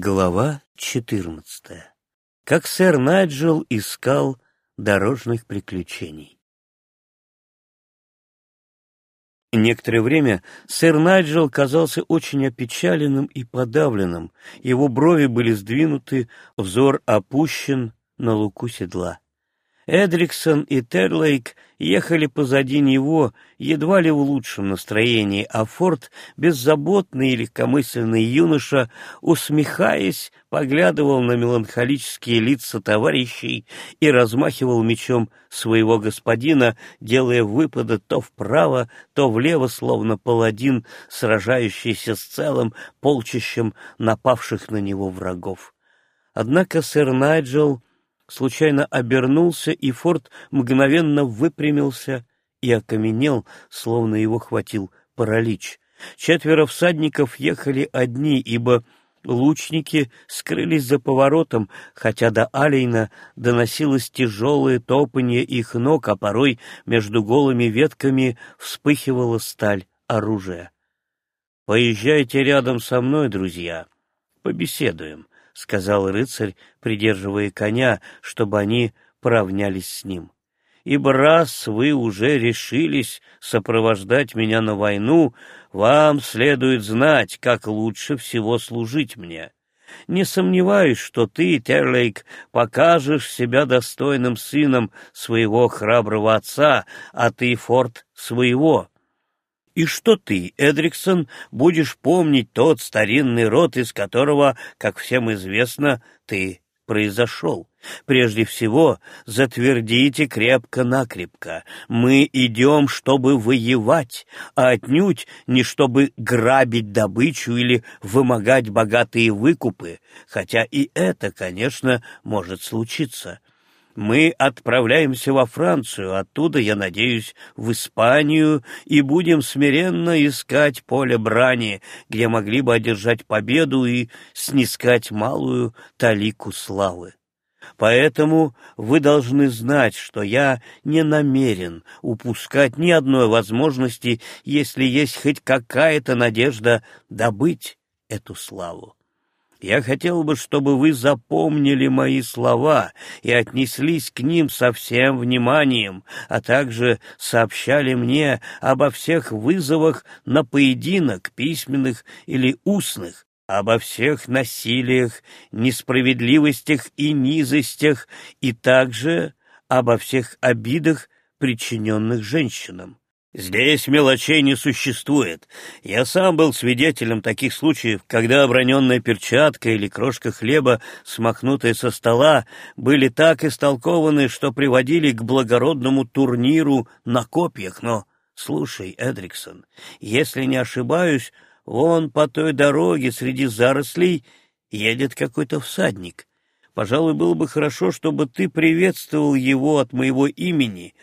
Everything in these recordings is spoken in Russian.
Глава 14. Как сэр Найджел искал дорожных приключений. Некоторое время сэр Найджел казался очень опечаленным и подавленным, его брови были сдвинуты, взор опущен на луку седла. Эдриксон и Терлейк ехали позади него едва ли в лучшем настроении, а Форд, беззаботный и легкомысленный юноша, усмехаясь, поглядывал на меланхолические лица товарищей и размахивал мечом своего господина, делая выпады то вправо, то влево, словно паладин, сражающийся с целым полчищем напавших на него врагов. Однако сэр Найджел случайно обернулся, и Форд мгновенно выпрямился и окаменел, словно его хватил паралич. Четверо всадников ехали одни, ибо лучники скрылись за поворотом, хотя до Алейна доносилось тяжелое топанье их ног, а порой между голыми ветками вспыхивала сталь оружия. «Поезжайте рядом со мной, друзья, побеседуем», — сказал рыцарь, придерживая коня, чтобы они поравнялись с ним. «Ибо раз вы уже решились сопровождать меня на войну, вам следует знать, как лучше всего служить мне. Не сомневаюсь, что ты, Терлейк, покажешь себя достойным сыном своего храброго отца, а ты, Форд, своего и что ты, Эдриксон, будешь помнить тот старинный род, из которого, как всем известно, ты произошел. Прежде всего, затвердите крепко-накрепко. Мы идем, чтобы воевать, а отнюдь не чтобы грабить добычу или вымогать богатые выкупы, хотя и это, конечно, может случиться. Мы отправляемся во Францию, оттуда, я надеюсь, в Испанию, и будем смиренно искать поле брани, где могли бы одержать победу и снискать малую талику славы. Поэтому вы должны знать, что я не намерен упускать ни одной возможности, если есть хоть какая-то надежда добыть эту славу. Я хотел бы, чтобы вы запомнили мои слова и отнеслись к ним со всем вниманием, а также сообщали мне обо всех вызовах на поединок, письменных или устных, обо всех насилиях, несправедливостях и низостях, и также обо всех обидах, причиненных женщинам. Здесь мелочей не существует. Я сам был свидетелем таких случаев, когда оброненная перчатка или крошка хлеба, смахнутая со стола, были так истолкованы, что приводили к благородному турниру на копьях. Но, слушай, Эдриксон, если не ошибаюсь, вон по той дороге среди зарослей едет какой-то всадник. Пожалуй, было бы хорошо, чтобы ты приветствовал его от моего имени,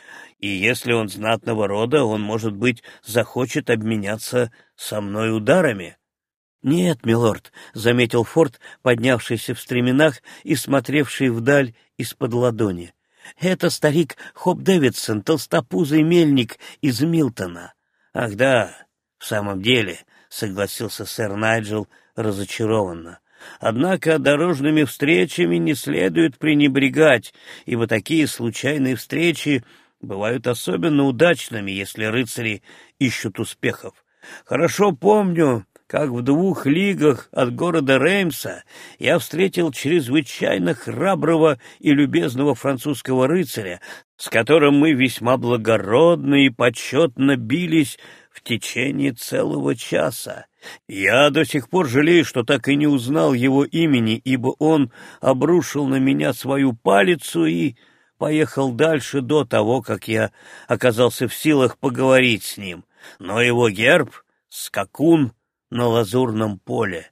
и если он знатного рода, он, может быть, захочет обменяться со мной ударами. — Нет, милорд, — заметил Форд, поднявшийся в стременах и смотревший вдаль из-под ладони. — Это старик Хоп Дэвидсон, толстопузый мельник из Милтона. — Ах да, в самом деле, — согласился сэр Найджел разочарованно. Однако дорожными встречами не следует пренебрегать, ибо такие случайные встречи бывают особенно удачными, если рыцари ищут успехов. Хорошо помню, как в двух лигах от города Реймса я встретил чрезвычайно храброго и любезного французского рыцаря, с которым мы весьма благородно и почетно бились в течение целого часа. Я до сих пор жалею, что так и не узнал его имени, ибо он обрушил на меня свою палицу и поехал дальше до того, как я оказался в силах поговорить с ним, но его герб — скакун на лазурном поле.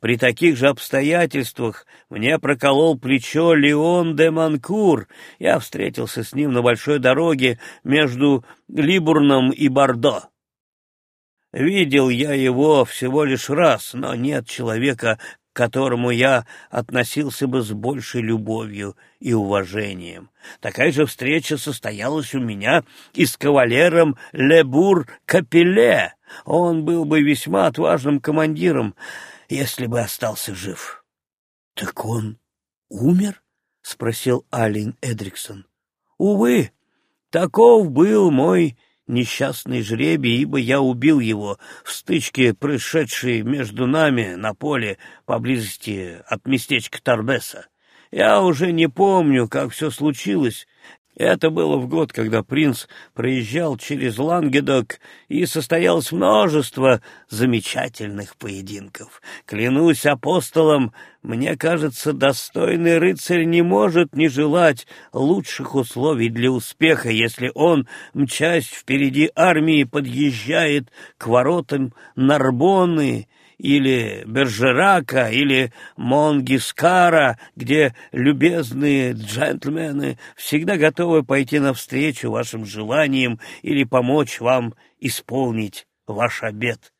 При таких же обстоятельствах мне проколол плечо Леон де Манкур. Я встретился с ним на большой дороге между Либурном и Бордо. Видел я его всего лишь раз, но нет человека, которому я относился бы с большей любовью и уважением. Такая же встреча состоялась у меня и с кавалером Лебур Капеле. Он был бы весьма отважным командиром, если бы остался жив. — Так он умер? — спросил Алин Эдриксон. — Увы, таков был мой несчастный жребий, ибо я убил его в стычке, происшедшей между нами на поле поблизости от местечка Тарбеса. Я уже не помню, как все случилось, это было в год, когда принц проезжал через Лангедок, и состоялось множество замечательных поединков. Клянусь апостолом, мне кажется, достойный рыцарь не может не желать лучших условий для успеха, если он, мчась впереди армии, подъезжает к воротам Нарбонны или Бержерака, или Монгискара, где любезные джентльмены всегда готовы пойти навстречу вашим желаниям или помочь вам исполнить ваш обет.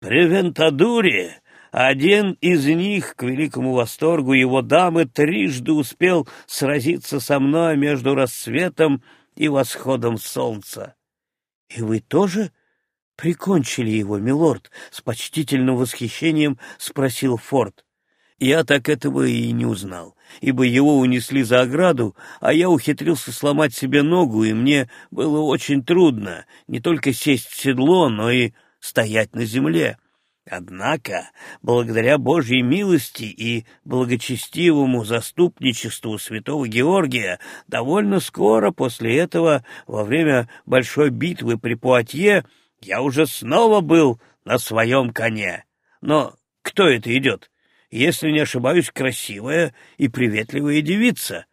При Вентадуре один из них, к великому восторгу его дамы, трижды успел сразиться со мной между рассветом и восходом солнца. — И вы тоже прикончили его, милорд? — с почтительным восхищением спросил Форд. Я так этого и не узнал, ибо его унесли за ограду, а я ухитрился сломать себе ногу, и мне было очень трудно не только сесть в седло, но и стоять на земле. Однако, благодаря Божьей милости и благочестивому заступничеству святого Георгия, довольно скоро после этого, во время большой битвы при Пуатье, я уже снова был на своем коне. Но кто это идет? Если не ошибаюсь, красивая и приветливая девица.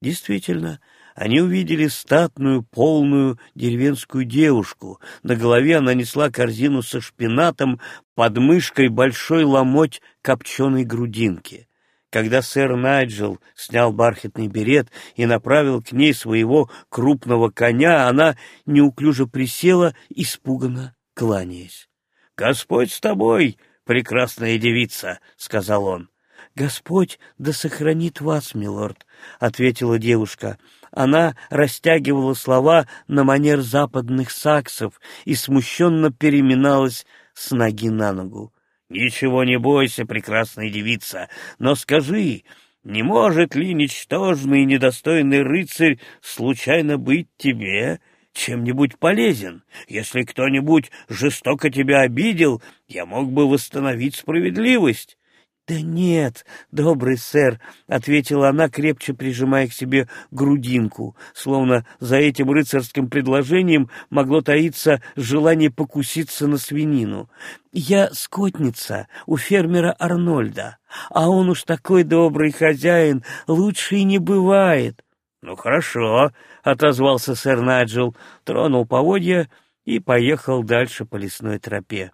Действительно, они увидели статную, полную деревенскую девушку. На голове она несла корзину со шпинатом, под мышкой большой ломоть копченой грудинки. Когда сэр Найджел снял бархатный берет и направил к ней своего крупного коня, она неуклюже присела, испуганно кланяясь. — Господь с тобой, прекрасная девица, — сказал он. — Господь да сохранит вас, милорд, — ответила девушка. Она растягивала слова на манер западных саксов и смущенно переминалась с ноги на ногу. Ничего не бойся, прекрасная девица, но скажи, не может ли ничтожный и недостойный рыцарь случайно быть тебе чем-нибудь полезен? Если кто-нибудь жестоко тебя обидел, я мог бы восстановить справедливость. «Да нет, добрый сэр», — ответила она, крепче прижимая к себе грудинку, словно за этим рыцарским предложением могло таиться желание покуситься на свинину. «Я скотница у фермера Арнольда, а он уж такой добрый хозяин, лучше и не бывает». «Ну хорошо», — отозвался сэр Наджел, тронул поводья и поехал дальше по лесной тропе.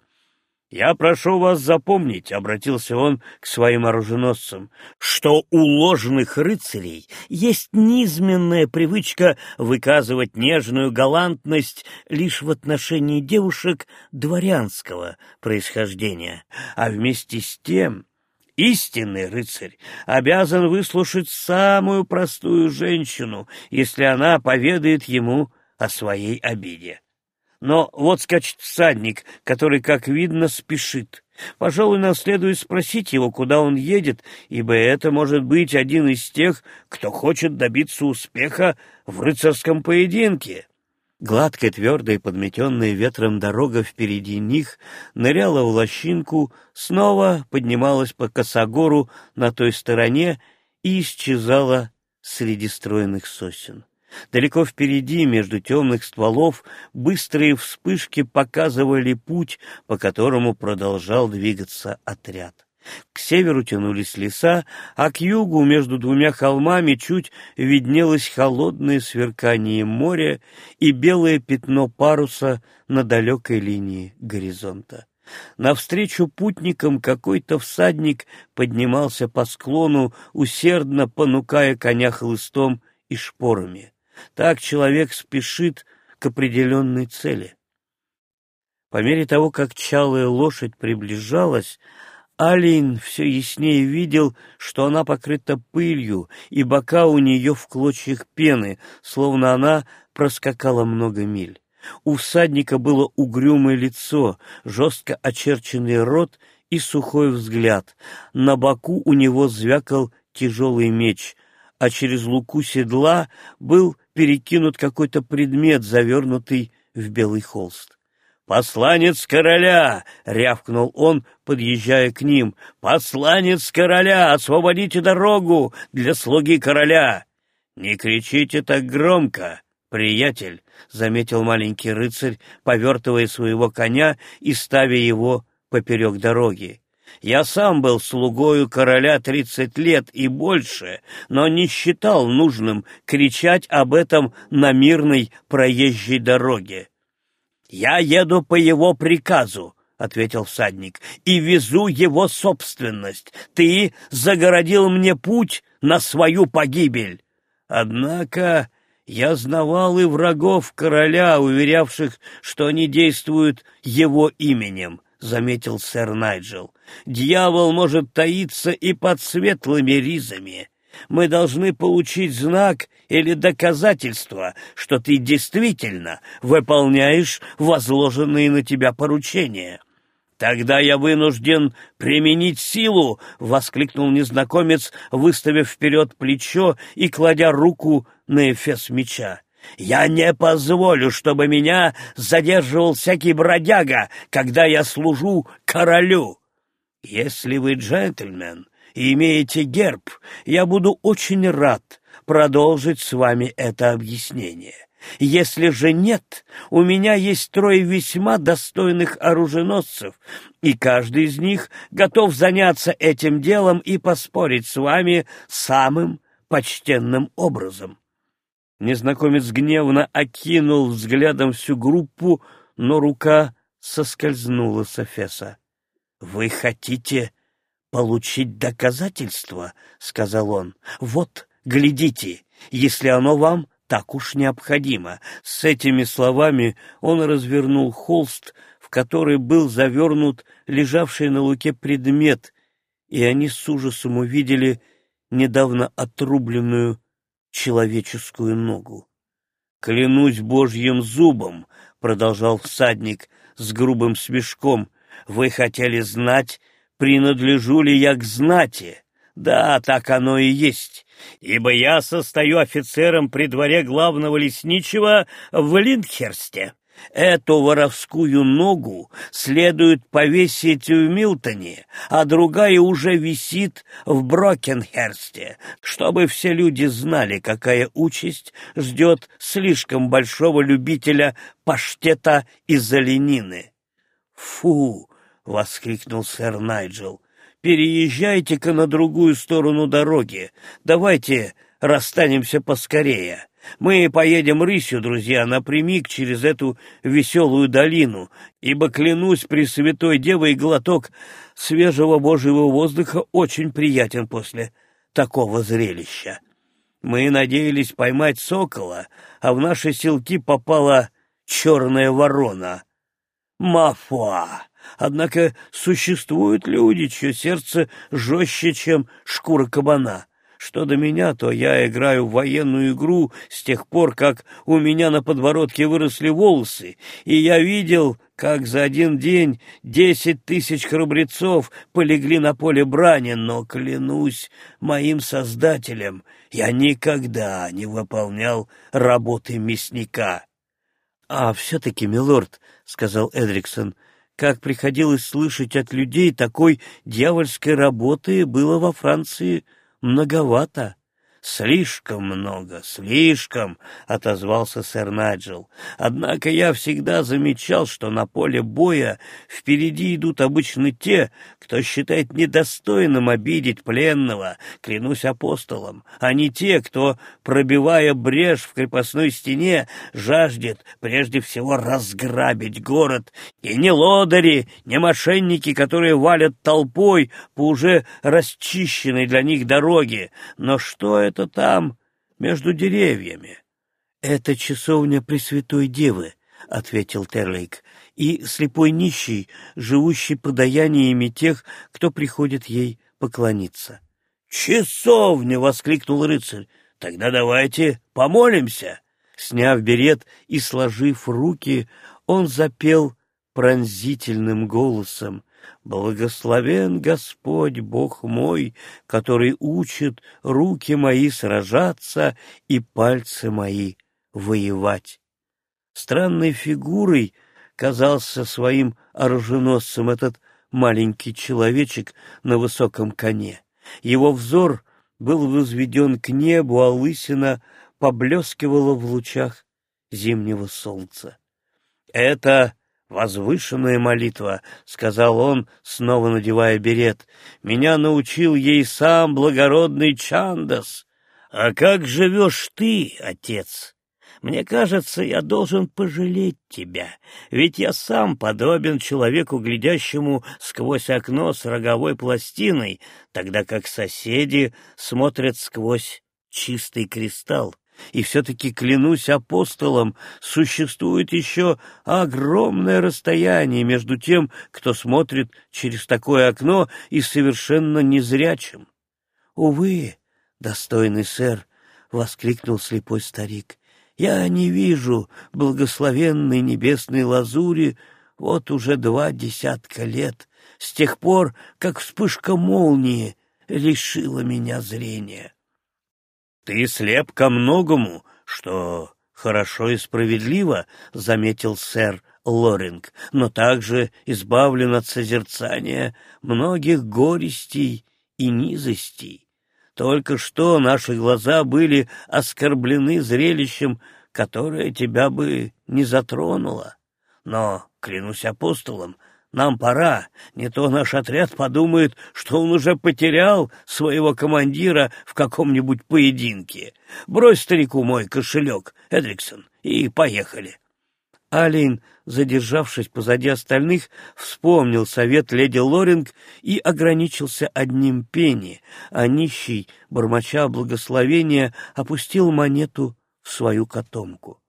«Я прошу вас запомнить», — обратился он к своим оруженосцам, «что у ложных рыцарей есть низменная привычка выказывать нежную галантность лишь в отношении девушек дворянского происхождения, а вместе с тем истинный рыцарь обязан выслушать самую простую женщину, если она поведает ему о своей обиде. Но вот скачет всадник, который, как видно, спешит. Пожалуй, нам следует спросить его, куда он едет, ибо это может быть один из тех, кто хочет добиться успеха в рыцарском поединке. Гладкая, твердая, подметенная ветром дорога впереди них ныряла в лощинку, снова поднималась по косогору на той стороне и исчезала среди стройных сосен. Далеко впереди, между темных стволов, быстрые вспышки показывали путь, по которому продолжал двигаться отряд. К северу тянулись леса, а к югу, между двумя холмами, чуть виднелось холодное сверкание моря и белое пятно паруса на далекой линии горизонта. Навстречу путникам какой-то всадник поднимался по склону, усердно понукая коня хлыстом и шпорами. Так человек спешит к определенной цели. По мере того, как чалая лошадь приближалась, Алин все яснее видел, что она покрыта пылью, и бока у нее в клочьях пены, словно она проскакала много миль. У всадника было угрюмое лицо, жестко очерченный рот и сухой взгляд. На боку у него звякал тяжелый меч, а через луку седла был перекинут какой-то предмет, завернутый в белый холст. «Посланец короля!» — рявкнул он, подъезжая к ним. «Посланец короля! Освободите дорогу для слуги короля!» «Не кричите так громко, приятель!» — заметил маленький рыцарь, повертывая своего коня и ставя его поперек дороги. «Я сам был слугою короля тридцать лет и больше, но не считал нужным кричать об этом на мирной проезжей дороге. «Я еду по его приказу», — ответил всадник, — «и везу его собственность. Ты загородил мне путь на свою погибель». Однако я знавал и врагов короля, уверявших, что они действуют его именем, — заметил сэр Найджел. Дьявол может таиться и под светлыми ризами. Мы должны получить знак или доказательство, что ты действительно выполняешь возложенные на тебя поручения. «Тогда я вынужден применить силу!» — воскликнул незнакомец, выставив вперед плечо и кладя руку на эфес меча. «Я не позволю, чтобы меня задерживал всякий бродяга, когда я служу королю!» «Если вы джентльмен и имеете герб, я буду очень рад продолжить с вами это объяснение. Если же нет, у меня есть трое весьма достойных оруженосцев, и каждый из них готов заняться этим делом и поспорить с вами самым почтенным образом. Незнакомец гневно окинул взглядом всю группу, но рука соскользнула с Эфеса. — Вы хотите получить доказательства? — сказал он. — Вот, Глядите, если оно вам так уж необходимо. С этими словами он развернул холст, в который был завернут лежавший на луке предмет, и они с ужасом увидели недавно отрубленную человеческую ногу. «Клянусь божьим зубом», — продолжал всадник с грубым смешком, — «вы хотели знать, принадлежу ли я к знати? Да, так оно и есть ибо я состою офицером при дворе главного лесничего в Линдхерсте. Эту воровскую ногу следует повесить в Милтоне, а другая уже висит в Брокенхерсте, чтобы все люди знали, какая участь ждет слишком большого любителя паштета из оленины. «Фу!» — воскликнул сэр Найджел переезжайте-ка на другую сторону дороги. Давайте расстанемся поскорее. Мы поедем рысью, друзья, напрямик через эту веселую долину, ибо, клянусь Пресвятой Девой, глоток свежего Божьего воздуха очень приятен после такого зрелища. Мы надеялись поймать сокола, а в наши селки попала черная ворона. Мафуа! Однако существуют люди, чье сердце жестче, чем шкура кабана. Что до меня, то я играю в военную игру с тех пор, как у меня на подбородке выросли волосы, и я видел, как за один день десять тысяч храбрецов полегли на поле брани, но, клянусь моим создателем, я никогда не выполнял работы мясника. — А все-таки, милорд, — сказал Эдриксон, — как приходилось слышать от людей, такой дьявольской работы было во Франции многовато. «Слишком много, слишком», — отозвался сэр Наджел. «Однако я всегда замечал, что на поле боя впереди идут обычно те, кто считает недостойным обидеть пленного, клянусь апостолом, а не те, кто, пробивая брешь в крепостной стене, жаждет прежде всего разграбить город, и не лодыри, не мошенники, которые валят толпой по уже расчищенной для них дороге, но что это это там, между деревьями. — Это часовня Пресвятой Девы, — ответил Терлейк, — и слепой нищий, живущий подаяниями тех, кто приходит ей поклониться. — Часовня! — воскликнул рыцарь. — Тогда давайте помолимся. Сняв берет и сложив руки, он запел пронзительным голосом, Благословен Господь, Бог мой, который учит руки мои сражаться и пальцы мои воевать. Странной фигурой казался своим оруженосцем этот маленький человечек на высоком коне. Его взор был возведен к небу, а лысина поблескивала в лучах зимнего солнца. «Это возвышенная молитва», — сказал он, снова надевая берет. «Меня научил ей сам благородный Чандас. А как живешь ты, отец?» Мне кажется, я должен пожалеть тебя, ведь я сам подобен человеку, глядящему сквозь окно с роговой пластиной, тогда как соседи смотрят сквозь чистый кристалл. И все-таки, клянусь апостолом, существует еще огромное расстояние между тем, кто смотрит через такое окно, и совершенно незрячим. — Увы, достойный сэр, — воскликнул слепой старик, я не вижу благословенной небесной лазури вот уже два десятка лет, с тех пор, как вспышка молнии лишила меня зрения. — Ты слеп ко многому, что хорошо и справедливо, — заметил сэр Лоринг, но также избавлен от созерцания многих горестей и низостей. Только что наши глаза были оскорблены зрелищем, которое тебя бы не затронуло. Но, клянусь апостолом, нам пора, не то наш отряд подумает, что он уже потерял своего командира в каком-нибудь поединке. Брось старику мой кошелек, Эдриксон, и поехали. Алин, задержавшись позади остальных, вспомнил совет леди Лоринг и ограничился одним пенни, а нищий, бормоча благословения, опустил монету в свою котомку.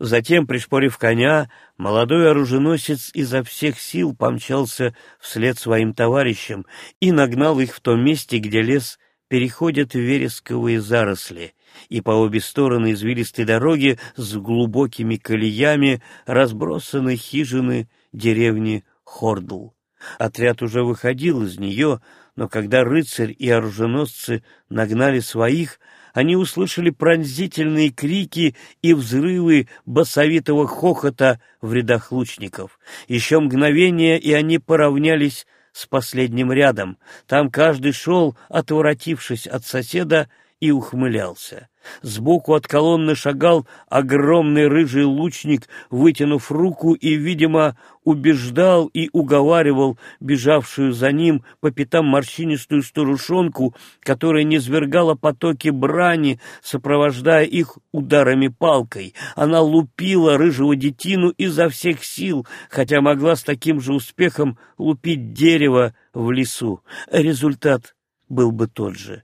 Затем, пришпорив коня, молодой оруженосец изо всех сил помчался вслед своим товарищам и нагнал их в том месте, где лес переходит в вересковые заросли, и по обе стороны извилистой дороги с глубокими колеями разбросаны хижины деревни Хордл. Отряд уже выходил из нее, но когда рыцарь и оруженосцы нагнали своих, они услышали пронзительные крики и взрывы басовитого хохота в рядах лучников. Еще мгновение, и они поравнялись с последним рядом. Там каждый шел, отворотившись от соседа, и ухмылялся. Сбоку от колонны шагал огромный рыжий лучник, вытянув руку и, видимо, убеждал и уговаривал бежавшую за ним по пятам морщинистую старушонку, которая низвергала потоки брани, сопровождая их ударами палкой. Она лупила рыжего детину изо всех сил, хотя могла с таким же успехом лупить дерево в лесу. Результат был бы тот же.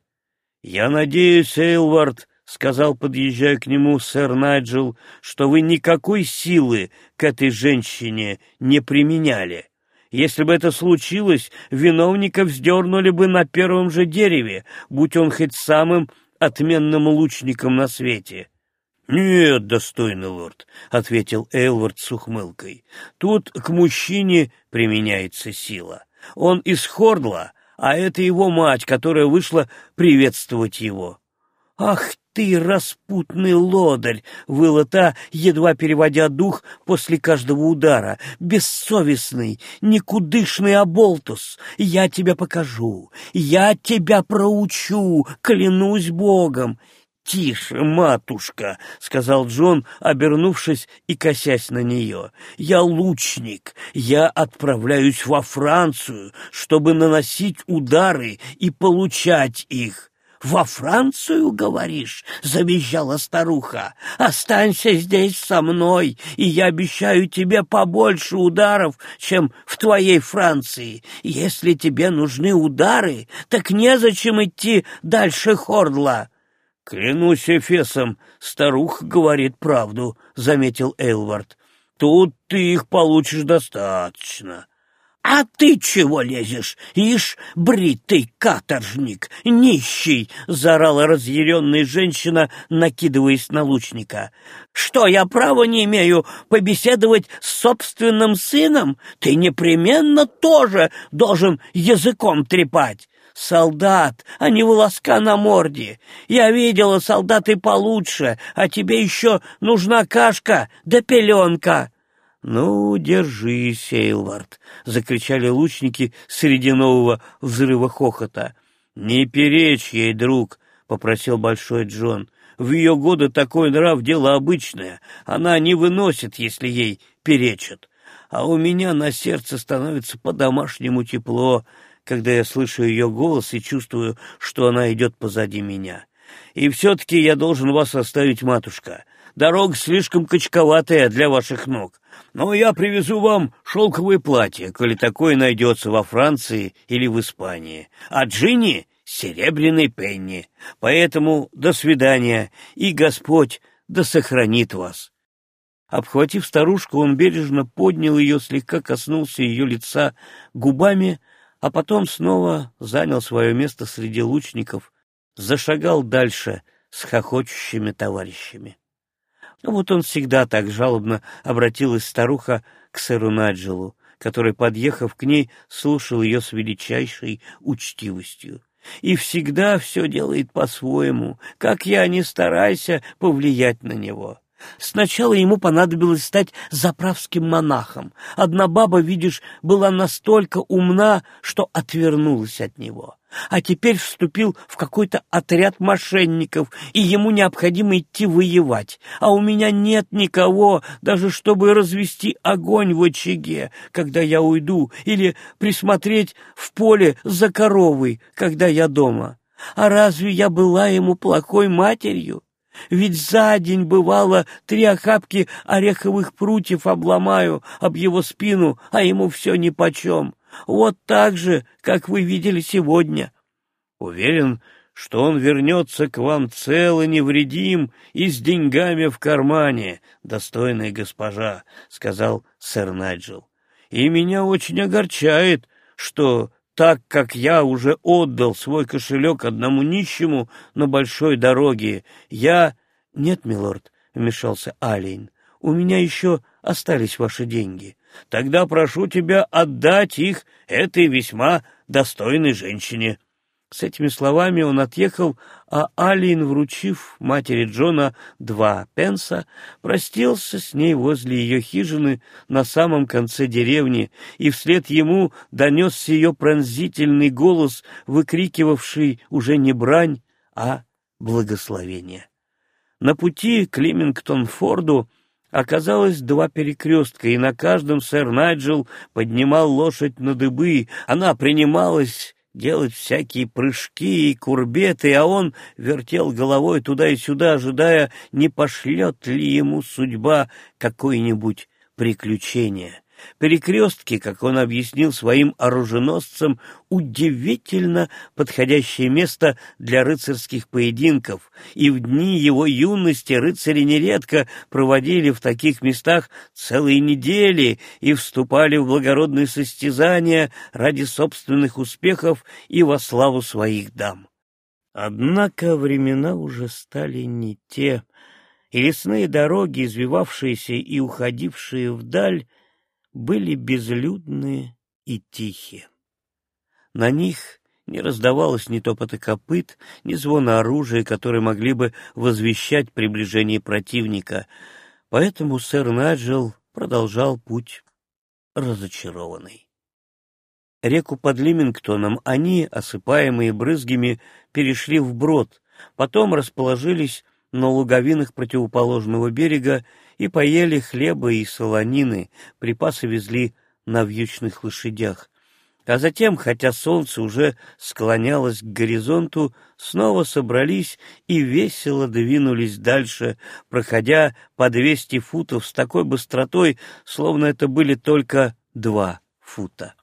«Я надеюсь, Эйлвард», — сказал, подъезжая к нему сэр Найджел, — что вы никакой силы к этой женщине не применяли. Если бы это случилось, виновника вздернули бы на первом же дереве, будь он хоть самым отменным лучником на свете. — Нет, достойный лорд, — ответил Эйлвард с ухмылкой, — тут к мужчине применяется сила. Он из Хордла, а это его мать, которая вышла приветствовать его. «Ах ты, распутный лодырь!» — выла та, едва переводя дух после каждого удара. «Бессовестный, никудышный оболтус! Я тебя покажу! Я тебя проучу! Клянусь Богом!» «Тише, матушка!» — сказал Джон, обернувшись и косясь на нее. «Я лучник. Я отправляюсь во Францию, чтобы наносить удары и получать их». «Во Францию, говоришь?» — завизжала старуха. «Останься здесь со мной, и я обещаю тебе побольше ударов, чем в твоей Франции. Если тебе нужны удары, так незачем идти дальше Хордла». «Клянусь Эфесом, старуха говорит правду», — заметил Эйлвард. «Тут ты их получишь достаточно». «А ты чего лезешь? Ишь, бритый каторжник, нищий!» — заорала разъяренная женщина, накидываясь на лучника. «Что, я права не имею побеседовать с собственным сыном? Ты непременно тоже должен языком трепать!» Солдат, а не волоска на морде. Я видела солдаты получше, а тебе еще нужна кашка да пеленка. «Ну, держись, Эйлвард!» — закричали лучники среди нового взрыва хохота. «Не перечь ей, друг!» — попросил Большой Джон. «В ее годы такой нрав — дело обычное. Она не выносит, если ей перечат. А у меня на сердце становится по-домашнему тепло, когда я слышу ее голос и чувствую, что она идет позади меня. И все-таки я должен вас оставить, матушка. Дорога слишком качковатая для ваших ног. Но я привезу вам шелковое платье, коли такое найдется во Франции или в Испании. А Джинни — серебряный пенни. Поэтому до свидания, и Господь да сохранит вас». Обхватив старушку, он бережно поднял ее, слегка коснулся ее лица губами, а потом снова занял свое место среди лучников, зашагал дальше с хохочущими товарищами. Ну вот он всегда так жалобно обратилась старуха к сэру Наджелу, который, подъехав к ней, слушал ее с величайшей учтивостью. И всегда все делает по-своему, как я не старайся повлиять на него. Сначала ему понадобилось стать заправским монахом. Одна баба, видишь, была настолько умна, что отвернулась от него. А теперь вступил в какой-то отряд мошенников, и ему необходимо идти воевать. А у меня нет никого, даже чтобы развести огонь в очаге, когда я уйду, или присмотреть в поле за коровой, когда я дома. А разве я была ему плохой матерью? Ведь за день, бывало, три охапки ореховых прутьев обломаю об его спину, а ему все нипочем. Вот так же, как вы видели сегодня. Уверен, что он вернется к вам цел и невредим и с деньгами в кармане, достойная госпожа, — сказал сэр Найджел. И меня очень огорчает, что так как я уже отдал свой кошелек одному нищему на большой дороге, я... — Нет, милорд, — вмешался Алейн, — у меня еще остались ваши деньги. Тогда прошу тебя отдать их этой весьма достойной женщине. С этими словами он отъехал, а Алин, вручив матери Джона два пенса, простился с ней возле ее хижины на самом конце деревни, и вслед ему донесся ее пронзительный голос, выкрикивавший уже не брань, а благословение. На пути к Лимингтон-Форду оказалось два перекрестка, и на каждом сэр Найджел поднимал лошадь на дыбы. Она принималась делать всякие прыжки и курбеты, а он вертел головой туда и сюда, ожидая, не пошлет ли ему судьба какое-нибудь приключение. Перекрестки, как он объяснил своим оруженосцам, удивительно подходящее место для рыцарских поединков, и в дни его юности рыцари нередко проводили в таких местах целые недели и вступали в благородные состязания ради собственных успехов и во славу своих дам. Однако времена уже стали не те, и лесные дороги, извивавшиеся и уходившие вдаль, были безлюдные и тихие. На них не раздавалось ни топота копыт, ни звона оружия, которые могли бы возвещать приближение противника, поэтому сэр Наджел продолжал путь разочарованный. Реку под Лимингтоном они, осыпаемые брызгами, перешли вброд, потом расположились на луговинах противоположного берега и поели хлеба и солонины, припасы везли на вьючных лошадях. А затем, хотя солнце уже склонялось к горизонту, снова собрались и весело двинулись дальше, проходя по двести футов с такой быстротой, словно это были только два фута.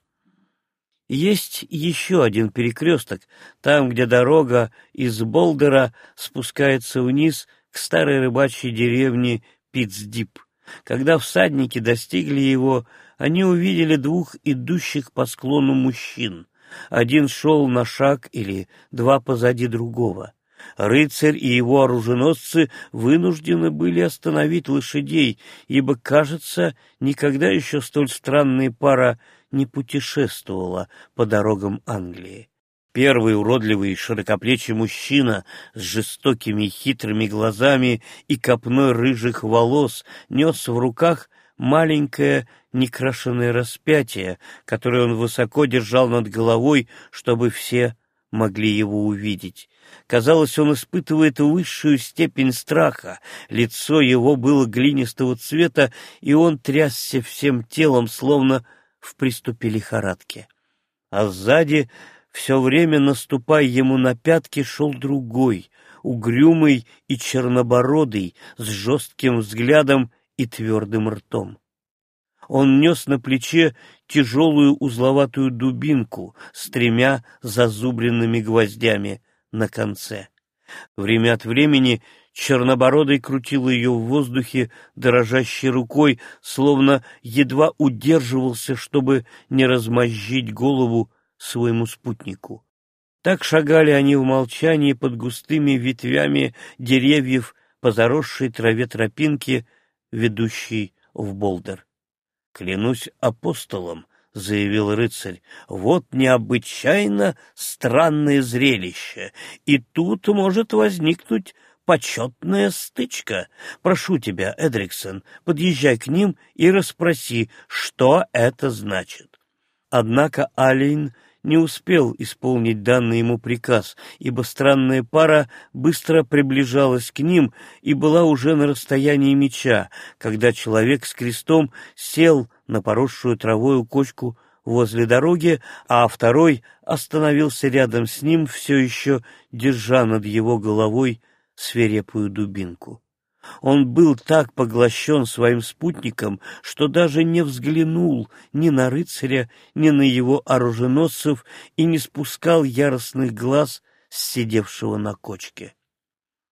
Есть еще один перекресток, там, где дорога из Болдера спускается вниз к старой рыбачьей деревне Питсдип. Когда всадники достигли его, они увидели двух идущих по склону мужчин. Один шел на шаг или два позади другого. Рыцарь и его оруженосцы вынуждены были остановить лошадей, ибо, кажется, никогда еще столь странная пара не путешествовала по дорогам Англии. Первый уродливый широкоплечий мужчина с жестокими хитрыми глазами и копной рыжих волос нес в руках маленькое некрашенное распятие, которое он высоко держал над головой, чтобы все могли его увидеть. Казалось, он испытывает высшую степень страха. Лицо его было глинистого цвета, и он трясся всем телом, словно в приступе лихорадки. А сзади, все время наступая ему на пятки, шел другой, угрюмый и чернобородый, с жестким взглядом и твердым ртом. Он нес на плече тяжелую узловатую дубинку с тремя зазубренными гвоздями на конце. Время от времени Чернобородый крутил ее в воздухе дрожащей рукой, словно едва удерживался, чтобы не размозжить голову своему спутнику. Так шагали они в молчании под густыми ветвями деревьев по заросшей траве тропинки, ведущей в Болдер. «Клянусь апостолом», — заявил рыцарь, — «вот необычайно странное зрелище, и тут может возникнуть почетная стычка. Прошу тебя, Эдриксон, подъезжай к ним и расспроси, что это значит». Однако Алейн не успел исполнить данный ему приказ, ибо странная пара быстро приближалась к ним и была уже на расстоянии меча, когда человек с крестом сел на поросшую травою кочку возле дороги, а второй остановился рядом с ним, все еще держа над его головой свирепую дубинку. Он был так поглощен своим спутником, что даже не взглянул ни на рыцаря, ни на его оруженосцев и не спускал яростных глаз с сидевшего на кочке.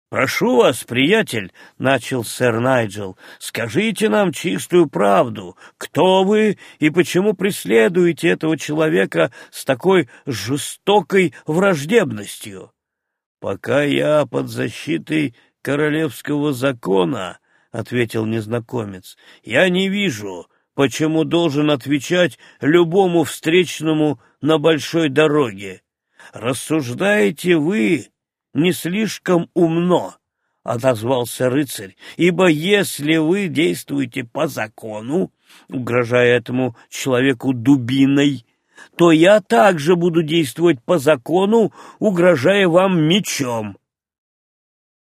«Прошу вас, приятель», — начал сэр Найджел, — «скажите нам чистую правду. Кто вы и почему преследуете этого человека с такой жестокой враждебностью?» «Пока я под защитой королевского закона, — ответил незнакомец, — я не вижу, почему должен отвечать любому встречному на большой дороге. Рассуждаете вы не слишком умно, — отозвался рыцарь, — ибо если вы действуете по закону, угрожая этому человеку дубиной, то я также буду действовать по закону, угрожая вам мечом.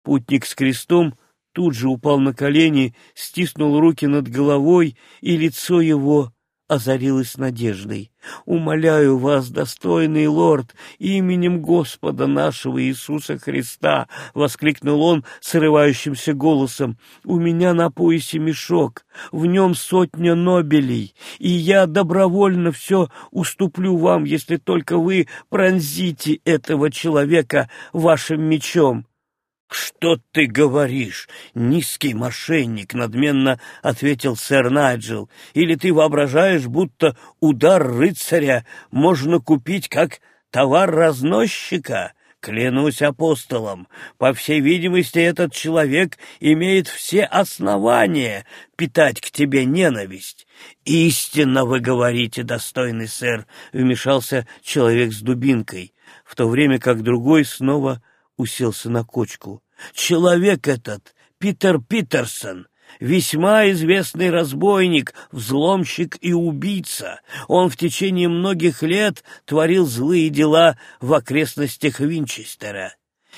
Путник с крестом тут же упал на колени, стиснул руки над головой, и лицо его озарилось надеждой. «Умоляю вас, достойный лорд, именем Господа нашего Иисуса Христа!» — воскликнул он срывающимся голосом. «У меня на поясе мешок, в нем сотня нобелей, и я добровольно все уступлю вам, если только вы пронзите этого человека вашим мечом». «Что ты говоришь, низкий мошенник?» — надменно ответил сэр Найджел. «Или ты воображаешь, будто удар рыцаря можно купить как товар разносчика?» Клянусь апостолом, по всей видимости, этот человек имеет все основания питать к тебе ненависть. Истинно вы говорите, достойный сэр, — вмешался человек с дубинкой, в то время как другой снова уселся на кочку. Человек этот, Питер Питерсон, весьма известный разбойник, взломщик и убийца. Он в течение многих лет творил злые дела в окрестностях Винчестера.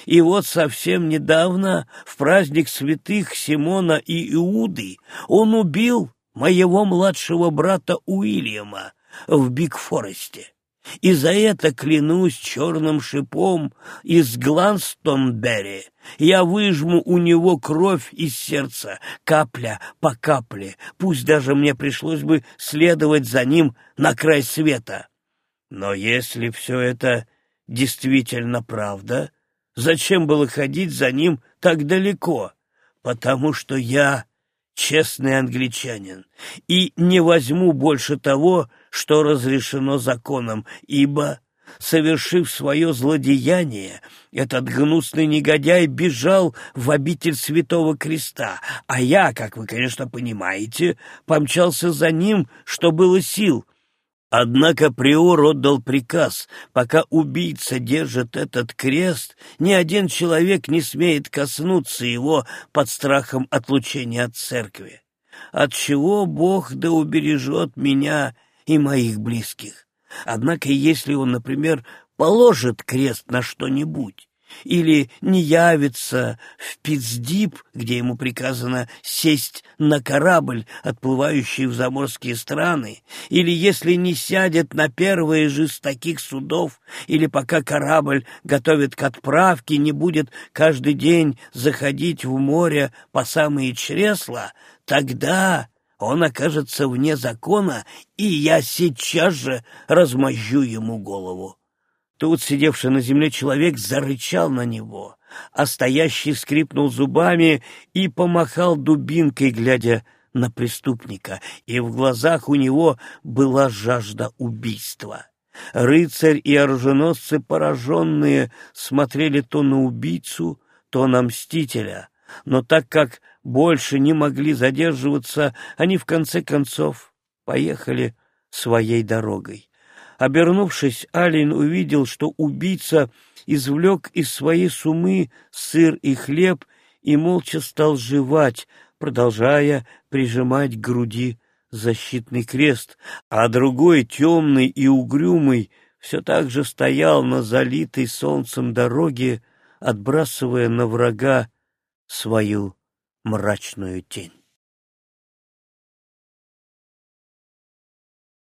И вот совсем недавно, в праздник святых Симона и Иуды, он убил моего младшего брата Уильяма в Биг-Форесте и за это клянусь черным шипом из Гластонберри. Я выжму у него кровь из сердца, капля по капле, пусть даже мне пришлось бы следовать за ним на край света. Но если все это действительно правда, зачем было ходить за ним так далеко? Потому что я честный англичанин, и не возьму больше того, что разрешено законом, ибо, совершив свое злодеяние, этот гнусный негодяй бежал в обитель Святого Креста, а я, как вы, конечно, понимаете, помчался за ним, что было сил — Однако приор отдал приказ, пока убийца держит этот крест, ни один человек не смеет коснуться его под страхом отлучения от церкви. От чего Бог да убережет меня и моих близких. Однако если он, например, положит крест на что-нибудь, или не явится в Пицдип, где ему приказано сесть на корабль, отплывающий в заморские страны, или если не сядет на первые же из таких судов, или пока корабль готовит к отправке, не будет каждый день заходить в море по самые чресла, тогда он окажется вне закона, и я сейчас же размозжу ему голову. Тут сидевший на земле человек зарычал на него, а стоящий скрипнул зубами и помахал дубинкой, глядя на преступника, и в глазах у него была жажда убийства. Рыцарь и оруженосцы, пораженные, смотрели то на убийцу, то на мстителя, но так как больше не могли задерживаться, они в конце концов поехали своей дорогой. Обернувшись, Алин увидел, что убийца извлек из своей сумы сыр и хлеб и молча стал жевать, продолжая прижимать к груди защитный крест, а другой, темный и угрюмый, все так же стоял на залитой солнцем дороге, отбрасывая на врага свою мрачную тень.